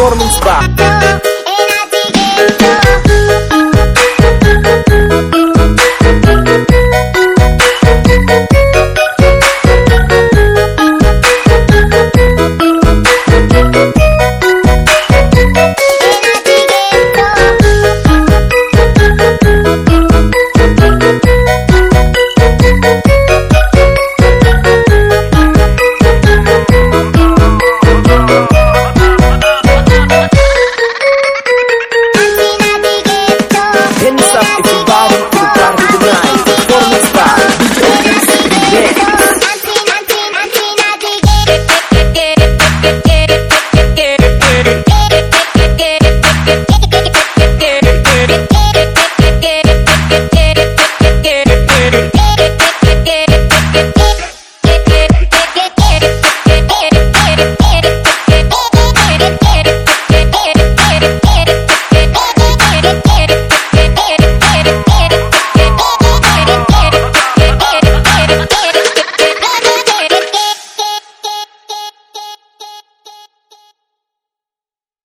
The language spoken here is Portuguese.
Performance Bar.